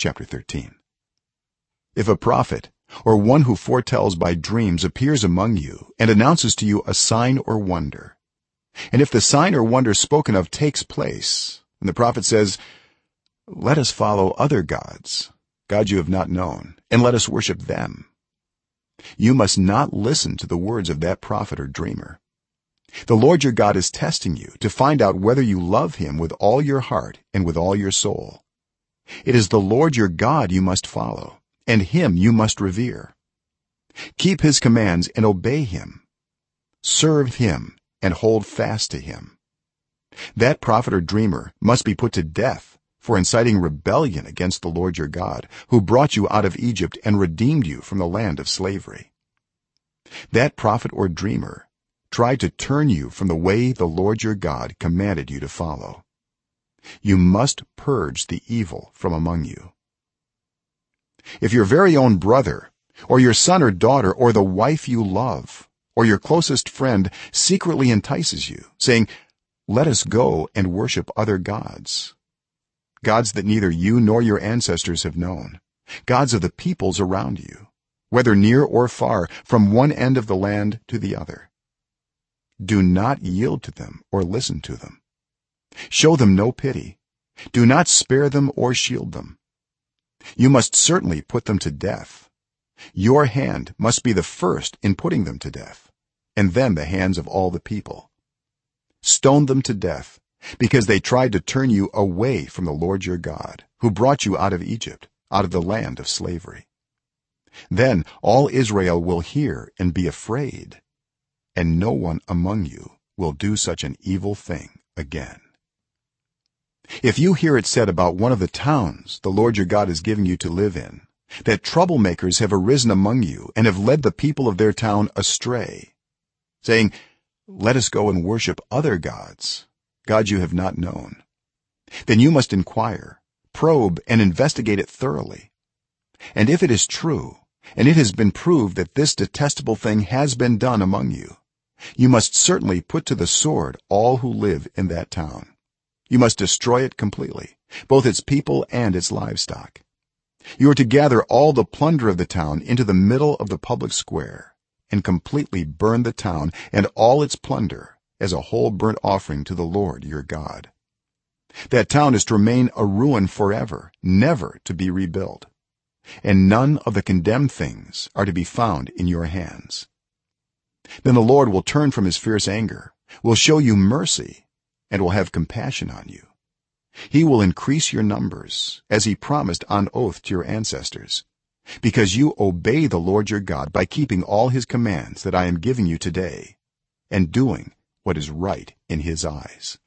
chapter 13 if a prophet or one who foretells by dreams appears among you and announces to you a sign or wonder and if the sign or wonder spoken of takes place and the prophet says let us follow other gods gods you have not known and let us worship them you must not listen to the words of that prophet or dreamer. The lord your god is testing you to find out whether you love him with all your heart and with all your soul it is the lord your god you must follow and him you must revere. Keep his commands and obey him. Serve him and hold fast to him. That prophet or dreamer must be put to death for inciting rebellion against the lord your god who brought you out of egypt and redeemed you from the land of slavery. That prophet or dreamer tried to turn you from the way the lord your god commanded you to follow you must purge the evil from among you. If your very own brother or your son or daughter or the wife you love or your closest friend secretly entices you saying let us go and worship other gods gods that neither you nor your ancestors have known gods of the peoples around you whether near or far from one end of the land to the other. Do not yield to them or listen to them show them no pity. Do not spare them or shield them. You must certainly put them to death. Your hand must be the first in putting them to death and then the hands of all the people. Stone them to death because they tried to turn you away from the lord your god who brought you out of egypt out of the land of slavery. Then all israel will hear and be afraid and no one among you will do such an evil thing again if you hear it said about one of the towns the lord your god is giving you to live in that troublemakers have arisen among you and have led the people of their town astray saying let us go and worship other gods gods you have not known. Then you must inquire probe and investigate it thoroughly. And if it is true and it has been proved that this detestable thing has been done among you you must certainly put to the sword all who live in that town you must destroy it completely both its people and its livestock. You are to gather all the plunder of the town into the middle of the public square and completely burn the town and all its plunder as a whole burnt offering to the lord your god. That town is to remain a ruin forever never to be rebuilt. And none of the condemned things are to be found in your hands. Then the lord will turn from his fierce anger will show you mercy and will have compassion on you. He will increase your numbers as he promised on oath to your ancestors because you obey the lord your god by keeping all his commands that i am giving you today and doing what is right in his eyes